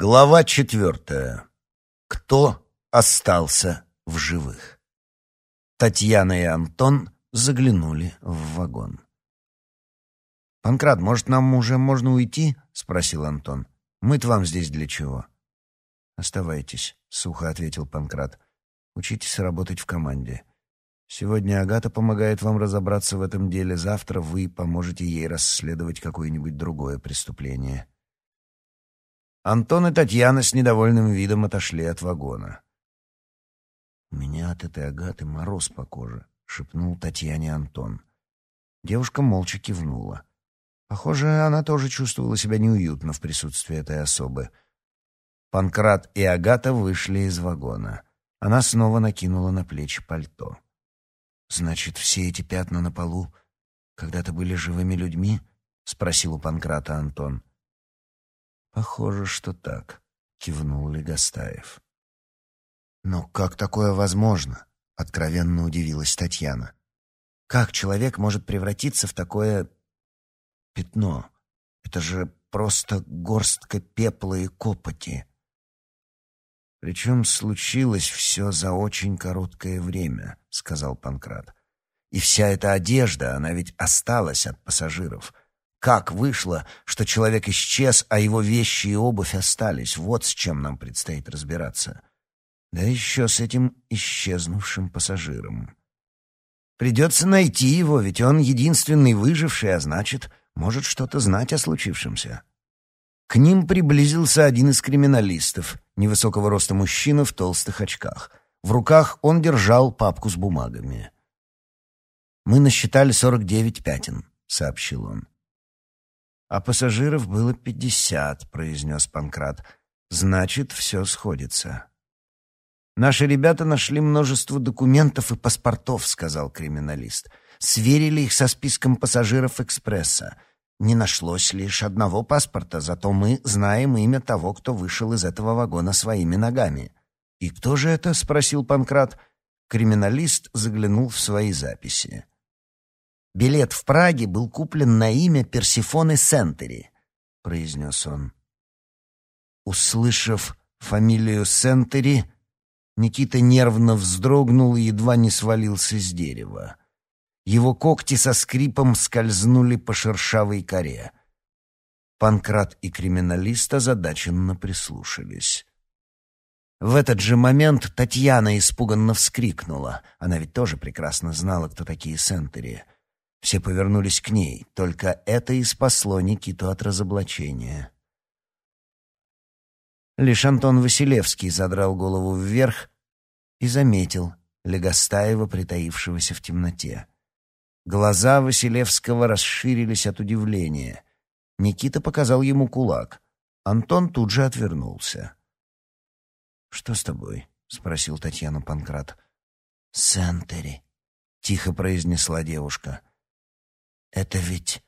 Глава четвертая. Кто остался в живых? Татьяна и Антон заглянули в вагон. «Панкрат, может, нам уже можно уйти?» — спросил Антон. «Мы-то вам здесь для чего?» «Оставайтесь», — сухо ответил Панкрат. «Учитесь работать в команде. Сегодня Агата помогает вам разобраться в этом деле, завтра вы поможете ей расследовать какое-нибудь другое преступление». Антон и Татьяна с недовольным видом отошли от вагона. «У меня от этой Агаты мороз по коже», — шепнул Татьяне Антон. Девушка молча кивнула. Похоже, она тоже чувствовала себя неуютно в присутствии этой особы. Панкрат и Агата вышли из вагона. Она снова накинула на плечи пальто. «Значит, все эти пятна на полу когда-то были живыми людьми?» — спросил у Панкрата Антон. «Похоже, что так», — кивнул Легостаев. «Но как такое возможно?» — откровенно удивилась Татьяна. «Как человек может превратиться в такое пятно? Это же просто горстка пепла и копоти». «Причем случилось все за очень короткое время», — сказал Панкрат. «И вся эта одежда, она ведь осталась от пассажиров. Как вышло, что человек исчез, а его вещи и обувь остались? Вот с чем нам предстоит разбираться. Да еще с этим исчезнувшим пассажиром. Придется найти его, ведь он единственный выживший, а значит, может что-то знать о случившемся. К ним приблизился один из криминалистов, невысокого роста мужчина в толстых очках. В руках он держал папку с бумагами. «Мы насчитали сорок девять пятен», — сообщил он. «А пассажиров было пятьдесят», — произнес Панкрат. «Значит, все сходится». «Наши ребята нашли множество документов и паспортов», — сказал криминалист. «Сверили их со списком пассажиров экспресса. Не нашлось лишь одного паспорта, зато мы знаем имя того, кто вышел из этого вагона своими ногами». «И кто же это?» — спросил Панкрат. Криминалист заглянул в свои записи. Билет в Праге был куплен на имя Персифоны Сентери, произнес он. Услышав фамилию Сентери, Никита нервно вздрогнул и едва не свалился с дерева. Его когти со скрипом скользнули по шершавой коре. Панкрат и криминалист озадаченно прислушались. В этот же момент Татьяна испуганно вскрикнула. Она ведь тоже прекрасно знала, кто такие Сентери — все повернулись к ней, только это и спасло Никиту от разоблачения. Лишь Антон Василевский задрал голову вверх и заметил Легостаева, притаившегося в темноте. Глаза Василевского расширились от удивления. Никита показал ему кулак. Антон тут же отвернулся. «Что с тобой?» — спросил Татьяна Панкрат. «Сентери», — тихо произнесла девушка. Это ведь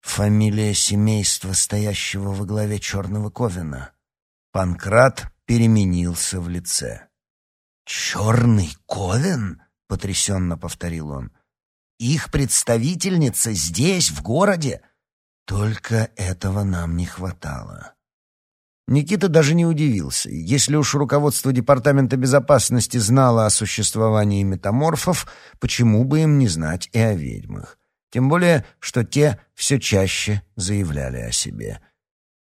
фамилия семейства, стоящего во главе Черного Ковина. Панкрат переменился в лице. «Черный Ковен?» — потрясенно повторил он. «Их представительница здесь, в городе?» Только этого нам не хватало. Никита даже не удивился. Если уж руководство Департамента безопасности знало о существовании метаморфов, почему бы им не знать и о ведьмах? Тем более, что те все чаще заявляли о себе.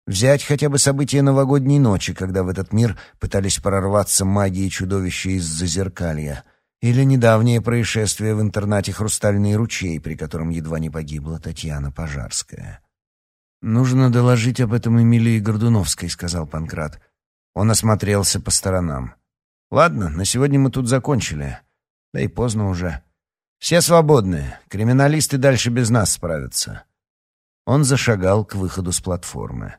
Взять хотя бы события новогодней ночи, когда в этот мир пытались прорваться магии чудовища из зазеркалья, или недавнее происшествие в интернате «Хрустальный ручей», при котором едва не погибла Татьяна Пожарская. «Нужно доложить об этом Эмилии Гордуновской», — сказал Панкрат. Он осмотрелся по сторонам. «Ладно, на сегодня мы тут закончили. Да и поздно уже. «Все свободны. Криминалисты дальше без нас справятся». Он зашагал к выходу с платформы.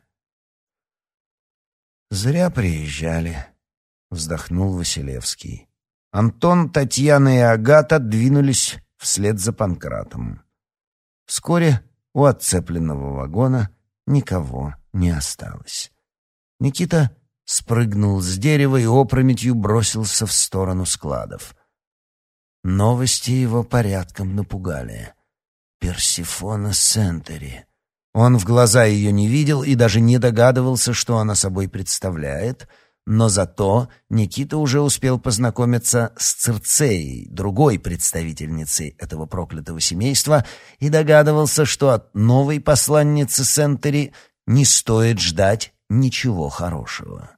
«Зря приезжали», — вздохнул Василевский. Антон, Татьяна и Агата двинулись вслед за Панкратом. Вскоре у отцепленного вагона никого не осталось. Никита спрыгнул с дерева и опрометью бросился в сторону складов — Новости его порядком напугали. Персифона Сентери. Он в глаза ее не видел и даже не догадывался, что она собой представляет, но зато Никита уже успел познакомиться с Цирцеей, другой представительницей этого проклятого семейства, и догадывался, что от новой посланницы Сентери не стоит ждать ничего хорошего.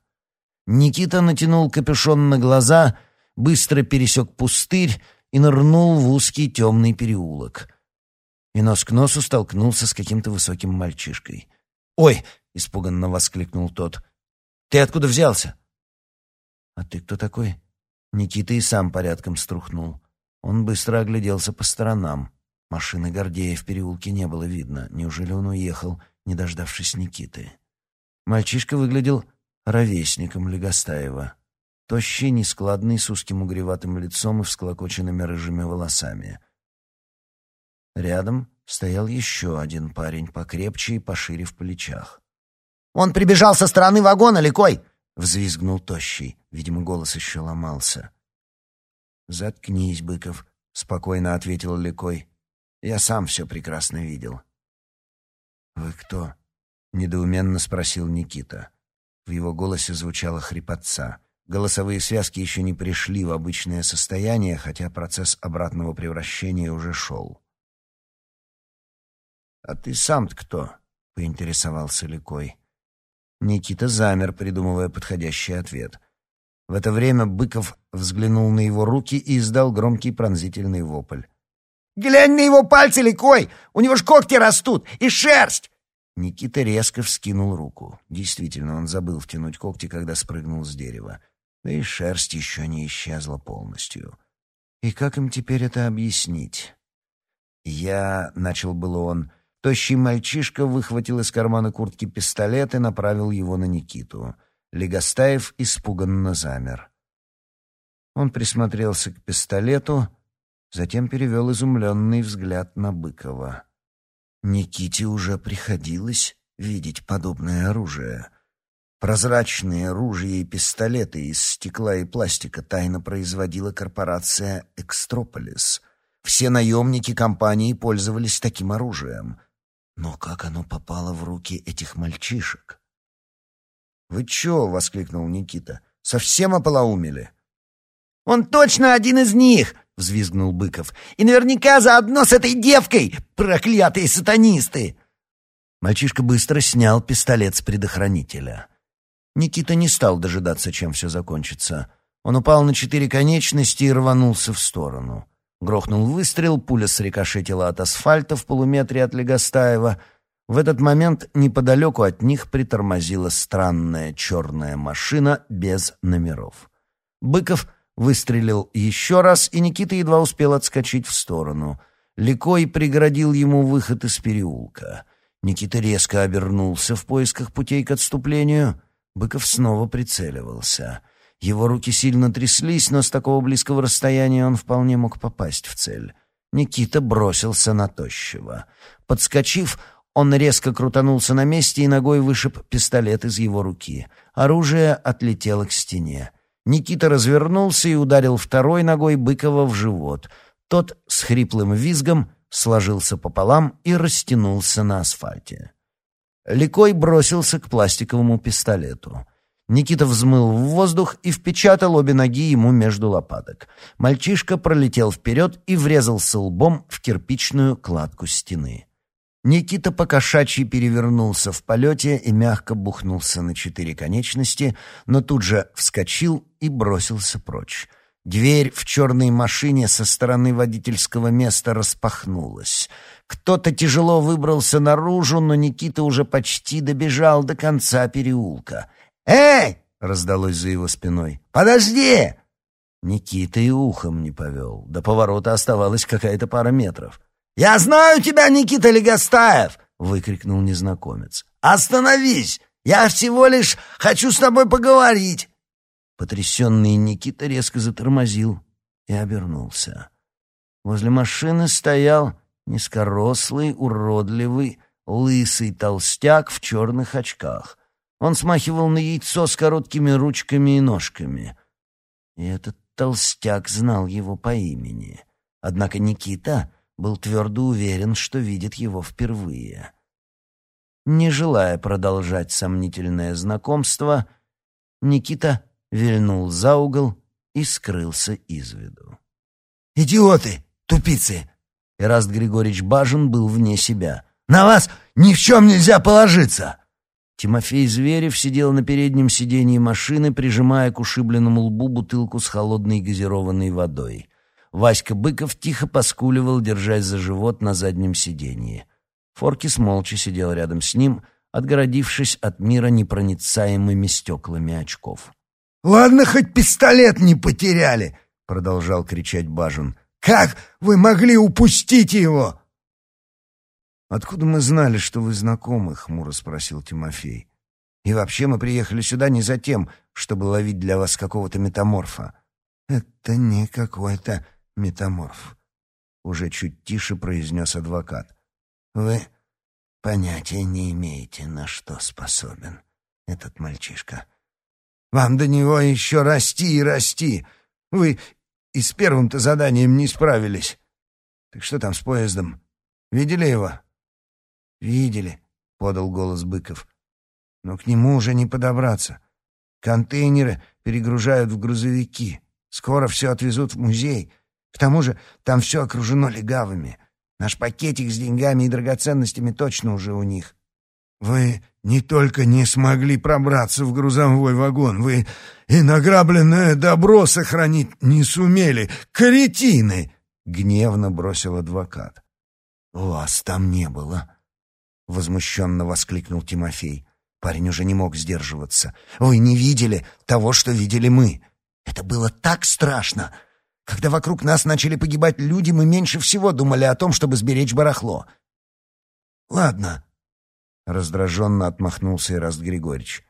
Никита натянул капюшон на глаза, быстро пересек пустырь и нырнул в узкий темный переулок — и нос к носу столкнулся с каким-то высоким мальчишкой. «Ой!» — испуганно воскликнул тот. «Ты откуда взялся?» «А ты кто такой?» Никита и сам порядком струхнул. Он быстро огляделся по сторонам. Машины Гордея в переулке не было видно. Неужели он уехал, не дождавшись Никиты? Мальчишка выглядел ровесником Легостаева. Тощий, нескладный, с узким угреватым лицом и всклокоченными рыжими волосами. Рядом стоял еще один парень, покрепче и пошире в плечах. «Он прибежал со стороны вагона, Ликой!» — взвизгнул Тощий. Видимо, голос еще ломался. «Заткнись, Быков», — спокойно ответил Ликой. «Я сам все прекрасно видел». «Вы кто?» — недоуменно спросил Никита. В его голосе звучала хрипотца. Голосовые связки еще не пришли в обычное состояние, хотя процесс обратного превращения уже шел. «А ты сам-то кто?» — поинтересовался Ликой. Никита замер, придумывая подходящий ответ. В это время Быков взглянул на его руки и издал громкий пронзительный вопль. «Глянь на его пальцы, Ликой! У него ж когти растут и шерсть!» Никита резко вскинул руку. Действительно, он забыл втянуть когти, когда спрыгнул с дерева. Да и шерсть еще не исчезла полностью. И как им теперь это объяснить? «Я...» — начал было он. Тощий мальчишка выхватил из кармана куртки пистолет и направил его на Никиту. Легостаев испуганно замер. Он присмотрелся к пистолету, затем перевел изумленный взгляд на Быкова. Никите уже приходилось видеть подобное оружие. Прозрачные ружья и пистолеты из стекла и пластика тайно производила корпорация «Экстрополис». Все наемники компании пользовались таким оружием — но как оно попало в руки этих мальчишек? «Вы чё?» — воскликнул Никита. «Совсем ополоумели?» «Он точно один из них!» — взвизгнул Быков. «И наверняка заодно с этой девкой! Проклятые сатанисты!» Мальчишка быстро снял пистолет с предохранителя. Никита не стал дожидаться, чем все закончится. Он упал на четыре конечности и рванулся в сторону. Грохнул выстрел, пуля срикошетила от асфальта в полуметре от Легостаева. В этот момент неподалеку от них притормозила странная черная машина без номеров. Быков выстрелил еще раз, и Никита едва успел отскочить в сторону. Ликой преградил ему выход из переулка. Никита резко обернулся в поисках путей к отступлению. Быков снова прицеливался — его руки сильно тряслись, но с такого близкого расстояния он вполне мог попасть в цель. Никита бросился на тощего. Подскочив, он резко крутанулся на месте и ногой вышиб пистолет из его руки. Оружие отлетело к стене. Никита развернулся и ударил второй ногой Быкова в живот. Тот с хриплым визгом сложился пополам и растянулся на асфальте. Ликой бросился к пластиковому пистолету. Никита взмыл в воздух и впечатал обе ноги ему между лопаток. Мальчишка пролетел вперед и врезался лбом в кирпичную кладку стены. Никита покошачьи перевернулся в полете и мягко бухнулся на четыре конечности, но тут же вскочил и бросился прочь. Дверь в черной машине со стороны водительского места распахнулась. Кто-то тяжело выбрался наружу, но Никита уже почти добежал до конца переулка — «Эй!» — раздалось за его спиной. «Подожди!» Никита и ухом не повел. До поворота оставалась какая-то пара метров. «Я знаю тебя, Никита Легостаев!» — выкрикнул незнакомец. «Остановись! Я всего лишь хочу с тобой поговорить!» Потрясенный Никита резко затормозил и обернулся. Возле машины стоял низкорослый, уродливый, лысый толстяк в черных очках — он смахивал на яйцо с короткими ручками и ножками. И этот толстяк знал его по имени. Однако Никита был твердо уверен, что видит его впервые. Не желая продолжать сомнительное знакомство, Никита вильнул за угол и скрылся из виду. «Идиоты! Тупицы!» Эраст Григорьевич Бажин был вне себя. «На вас ни в чем нельзя положиться!» Тимофей Зверев сидел на переднем сиденье машины, прижимая к ушибленному лбу бутылку с холодной газированной водой. Васька Быков тихо поскуливал, держась за живот на заднем сиденье. Форкис молча сидел рядом с ним, отгородившись от мира непроницаемыми стеклами очков. «Ладно, хоть пистолет не потеряли!» — продолжал кричать Бажин. «Как вы могли упустить его?» «Откуда мы знали, что вы знакомы?» — хмуро спросил Тимофей. «И вообще мы приехали сюда не за тем, чтобы ловить для вас какого-то метаморфа». «Это не какой-то метаморф», — уже чуть тише произнес адвокат. «Вы понятия не имеете, на что способен этот мальчишка. Вам до него еще расти и расти. Вы и с первым-то заданием не справились. Так что там с поездом? Видели его?» «Видели», — подал голос Быков. «Но к нему уже не подобраться. Контейнеры перегружают в грузовики. Скоро все отвезут в музей. К тому же там все окружено легавыми. Наш пакетик с деньгами и драгоценностями точно уже у них». «Вы не только не смогли пробраться в грузовой вагон, вы и награбленное добро сохранить не сумели. Кретины!» — гневно бросил адвокат. «Вас там не было», — возмущенно воскликнул Тимофей. Парень уже не мог сдерживаться. «Вы не видели того, что видели мы. Это было так страшно. Когда вокруг нас начали погибать люди, мы меньше всего думали о том, чтобы сберечь барахло». «Ладно», — раздраженно отмахнулся Ираст Григорьевич.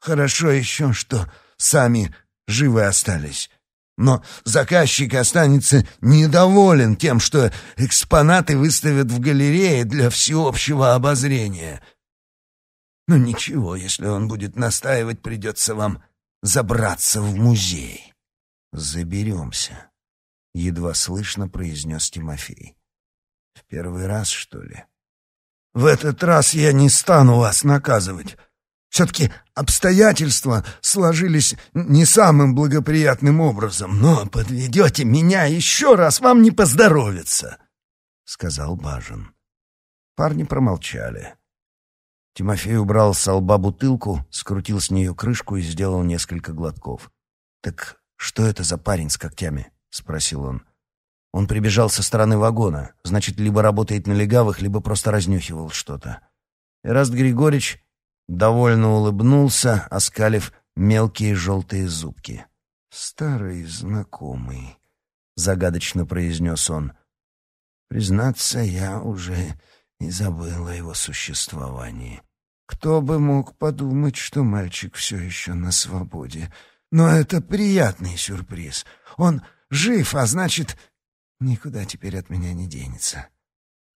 «Хорошо еще, что сами живы остались». Но заказчик останется недоволен тем, что экспонаты выставят в галерее для всеобщего обозрения. Ну, ничего, если он будет настаивать, придется вам забраться в музей. Заберемся, — едва слышно произнес Тимофей. В первый раз, что ли? В этот раз я не стану вас наказывать. Все-таки обстоятельства сложились не самым благоприятным образом, но подведете меня еще раз, вам не поздоровится, — сказал Бажин. Парни промолчали. Тимофей убрал с лба бутылку, скрутил с нее крышку и сделал несколько глотков. «Так что это за парень с когтями?» — спросил он. Он прибежал со стороны вагона, значит, либо работает на легавых, либо просто разнюхивал что-то. Эраст Григорьевич довольно улыбнулся, оскалив мелкие желтые зубки. «Старый знакомый», — загадочно произнес он. «Признаться, я уже и забыл о его существовании. Кто бы мог подумать, что мальчик все еще на свободе. Но это приятный сюрприз. Он жив, а значит, никуда теперь от меня не денется».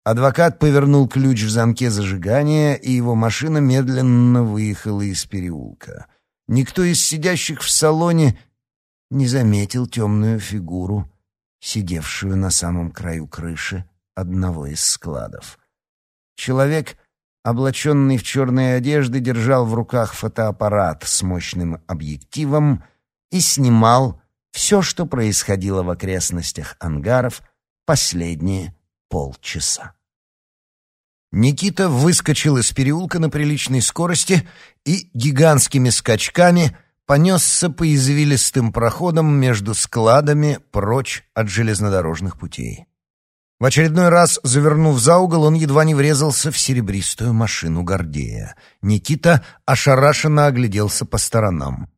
Адвокат повернул ключ в замке зажигания, и его машина медленно выехала из переулка. Никто из сидящих в салоне не заметил темную фигуру, сидевшую на самом краю крыши одного из складов. Человек, облаченный в черные одежды, держал в руках фотоаппарат с мощным объективом и снимал все, что происходило в окрестностях ангаров последние полчаса. Никита выскочил из переулка на приличной скорости и гигантскими скачками понесся по извилистым проходам между складами прочь от железнодорожных путей. В очередной раз, завернув за угол, он едва не врезался в серебристую машину Гордея. Никита ошарашенно огляделся по сторонам.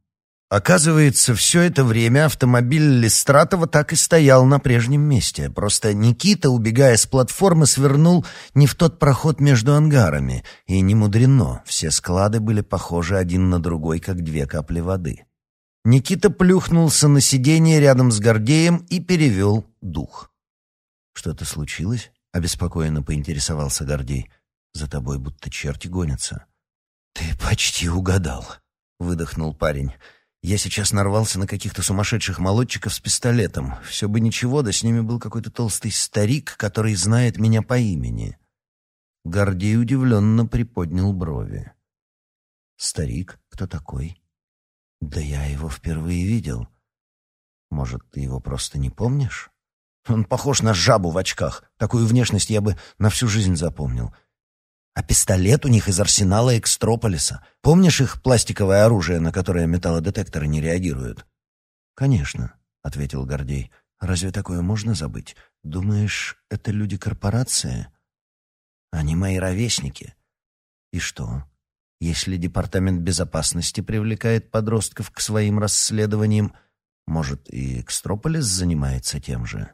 Оказывается, все это время автомобиль Листратова так и стоял на прежнем месте. Просто Никита, убегая с платформы, свернул не в тот проход между ангарами. И не мудрено, все склады были похожи один на другой, как две капли воды. Никита плюхнулся на сиденье рядом с Гордеем и перевел дух. «Что-то случилось?» — обеспокоенно поинтересовался Гордей. «За тобой будто черти гонятся». «Ты почти угадал», — выдохнул парень. Я сейчас нарвался на каких-то сумасшедших молодчиков с пистолетом. Все бы ничего, да с ними был какой-то толстый старик, который знает меня по имени. Гордей удивленно приподнял брови. «Старик? Кто такой?» «Да я его впервые видел. Может, ты его просто не помнишь?» «Он похож на жабу в очках. Такую внешность я бы на всю жизнь запомнил. А пистолет у них из арсенала Экстрополиса. Помнишь их пластиковое оружие, на которое металлодетекторы не реагируют?» «Конечно», — ответил Гордей. «Разве такое можно забыть? Думаешь, это люди корпорации?» «Они мои ровесники». «И что? Если Департамент безопасности привлекает подростков к своим расследованиям, может, и Экстрополис занимается тем же?»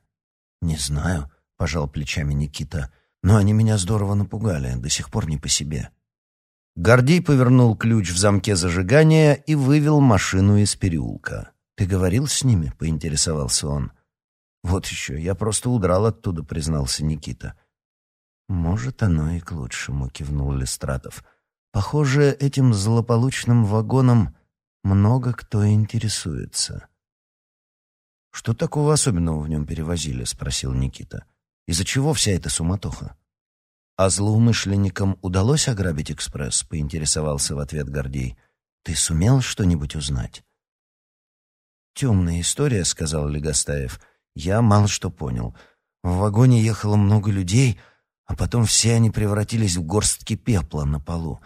«Не знаю», — пожал плечами Никита. «Но они меня здорово напугали, до сих пор не по себе». Гордей повернул ключ в замке зажигания и вывел машину из переулка. «Ты говорил с ними?» — поинтересовался он. «Вот еще, я просто удрал оттуда», — признался Никита. «Может, оно и к лучшему», — кивнул Листратов. «Похоже, этим злополучным вагоном много кто интересуется». «Что такого особенного в нем перевозили?» — спросил Никита. «Из-за чего вся эта суматоха?» «А злоумышленникам удалось ограбить экспресс?» — поинтересовался в ответ Гордей. «Ты сумел что-нибудь узнать?» «Темная история», — сказал Легостаев. «Я мало что понял. В вагоне ехало много людей, а потом все они превратились в горстки пепла на полу.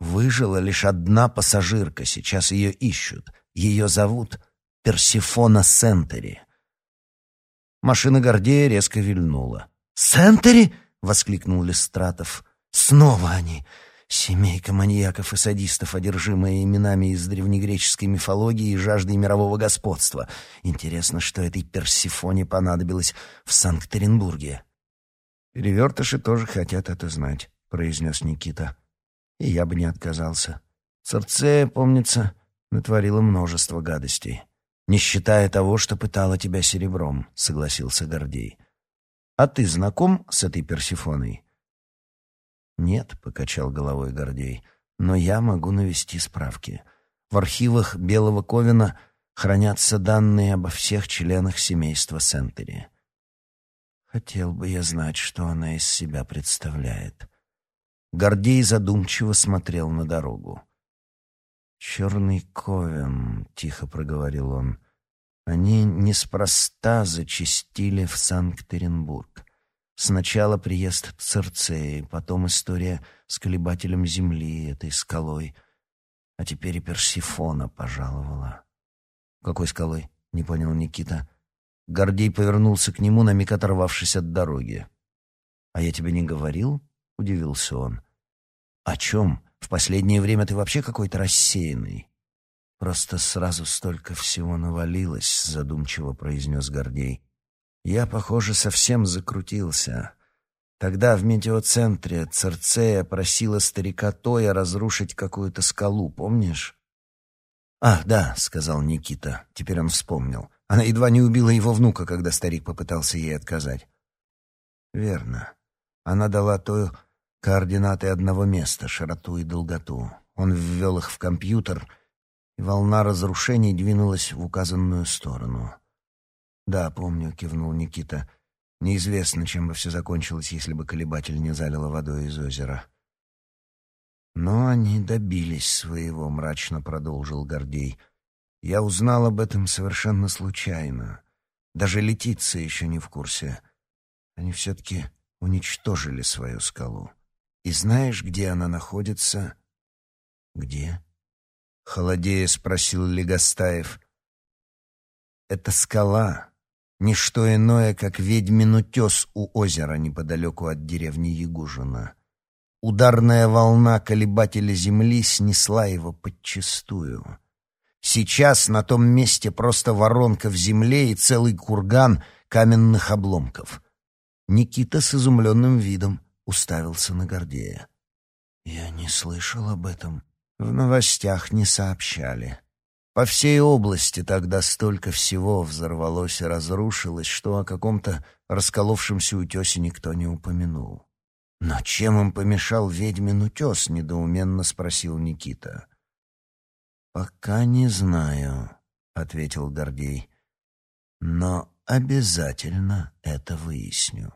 Выжила лишь одна пассажирка, сейчас ее ищут. Ее зовут Персифона Сентери». Машина Гордея резко вильнула. «Сентери?» — воскликнул Листратов. «Снова они! Семейка маньяков и садистов, одержимая именами из древнегреческой мифологии и жаждой мирового господства. Интересно, что этой Персифоне понадобилось в Санкт-Петербурге. «Перевертыши тоже хотят это знать», — произнес Никита. «И я бы не отказался. Церцея, помнится, натворила множество гадостей. Не считая того, что пытала тебя серебром», — согласился Гордей. «А ты знаком с этой Персифоной?» «Нет», — покачал головой Гордей, — «но я могу навести справки. В архивах Белого Ковина хранятся данные обо всех членах семейства Сентери. Хотел бы я знать, что она из себя представляет». Гордей задумчиво смотрел на дорогу. «Черный Ковен», — тихо проговорил он, — «они неспроста зачистили в Санкт-Петербург». Сначала приезд Церцеи, потом история с колебателем земли, этой скалой. А теперь и Персифона пожаловала. «Какой скалой?» — не понял Никита. Гордей повернулся к нему, на миг оторвавшись от дороги. «А я тебе не говорил?» — удивился он. «О чем? В последнее время ты вообще какой-то рассеянный». «Просто сразу столько всего навалилось», — задумчиво произнес Гордей. Я, похоже, совсем закрутился. Тогда в метеоцентре Церцея просила старика Тоя разрушить какую-то скалу, помнишь? «Ах, да», — сказал Никита. Теперь он вспомнил. Она едва не убила его внука, когда старик попытался ей отказать. «Верно. Она дала Тою координаты одного места, широту и долготу. Он ввел их в компьютер, и волна разрушений двинулась в указанную сторону». «Да, помню», — кивнул Никита. «Неизвестно, чем бы все закончилось, если бы колебатель не залило водой из озера». «Но они добились своего», — мрачно продолжил Гордей. «Я узнал об этом совершенно случайно. Даже Летиция еще не в курсе. Они все-таки уничтожили свою скалу. И знаешь, где она находится?» «Где?» — холодея спросил Легостаев. «Это скала, не что иное, как ведьмин утес у озера неподалеку от деревни Ягужина. Ударная волна колебателя земли снесла его подчистую. Сейчас на том месте просто воронка в земле и целый курган каменных обломков. Никита с изумленным видом уставился на Гордея. «Я не слышал об этом. В новостях не сообщали», по всей области тогда столько всего взорвалось и разрушилось, что о каком-то расколовшемся утесе никто не упомянул. «Но чем им помешал ведьмин утес?» — недоуменно спросил Никита. «Пока не знаю», — ответил Гордей. «Но обязательно это выясню».